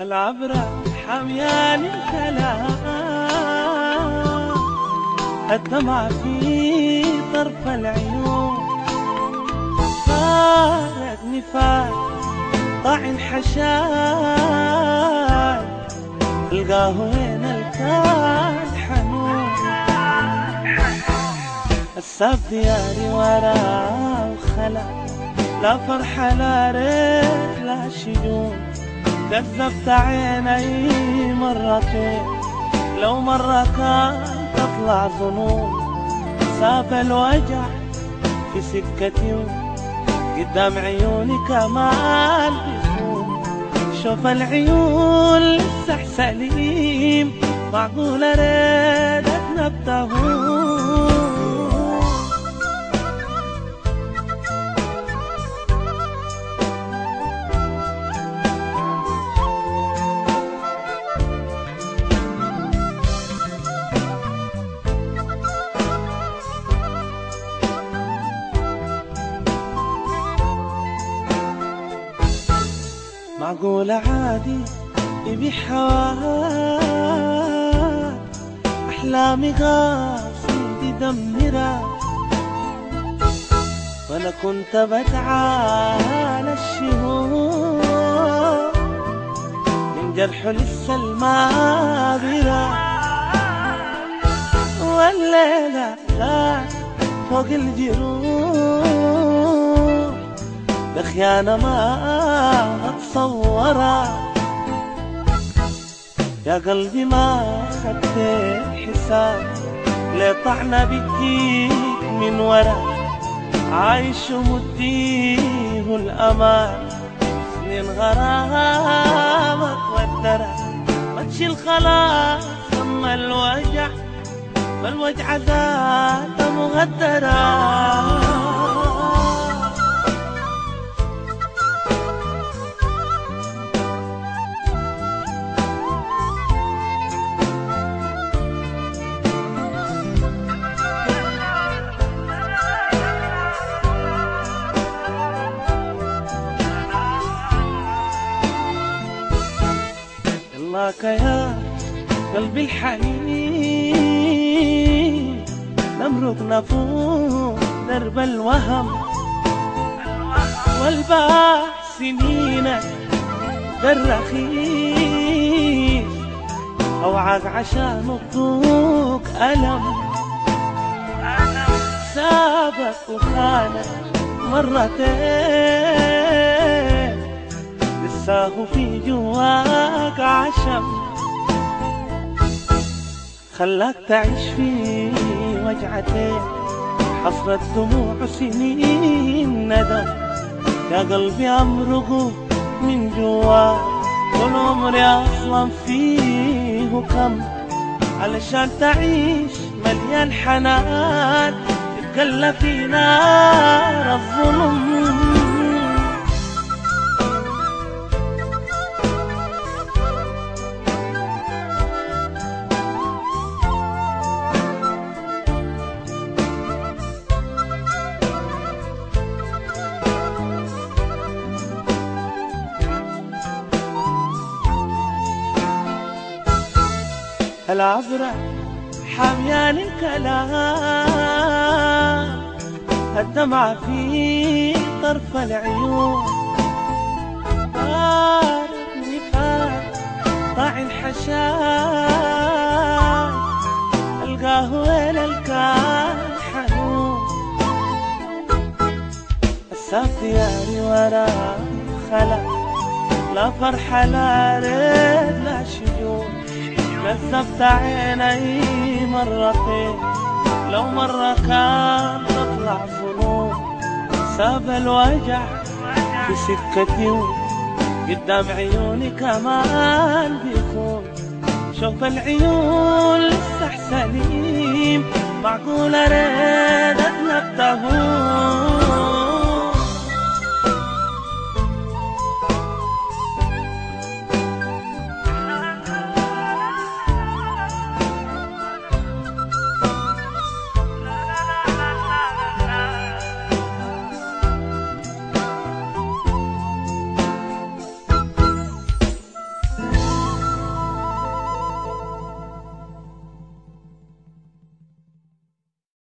العبرة حميان الكلام الدمع في طرف العيون. فارق نفاق طعن حشاد وين الساب دياري وراه وخلا لا فرحة لا ريح لا شجون. كذبت عيني مرتين. لو مرة كان تطلع ظنون. ساب الوجع في سكتي. قدام عيوني كمان بيكون شوف العيون لسه سليم معقول اريدك نبتهون معقول عادي يبيح هواك أحلامي قاصد يدمرك وأنا كنت بتعالى الشهور. من جرحه لسه الماء والليلة لا فوق الجروح. بخيانة ما اتصورها يا قلبي ما خدت حساب ليه طعنة بتجيك من ورا عايش ومديه الأمان سنين غرامك والدرع. ما تشيل خلاص أما الوجع فالوجع ذات مغدرة. يلاك يا قلبي الحنين. نمرق نفوق درب الوهم والباع سنينك بالرخيص أوعك عشان تذوق ألم. سابك وخانك مرتين. لساه في جواك عشم. خلاك تعيش في وجعتين حصرت دموع سنين ندم. يا قلبي أمرقه من جواك طول عمري أصلا فيه كم. علشان تعيش مليان حنان تتكلى في نار الظلم العبرة حميان الكلام. الدمعة في طرف العيون. طار نفاق طاعن حشان القهوة للكان حنون الساق دياري وراه خلا لا فرحة لا ريد لا شجون. كذبت عيني مرتين. لو مرة كان تطلع فنون ساب الوجع في سكتي قدام عيوني كمان بيكون. شوف العيون لسه سليم معقول أريد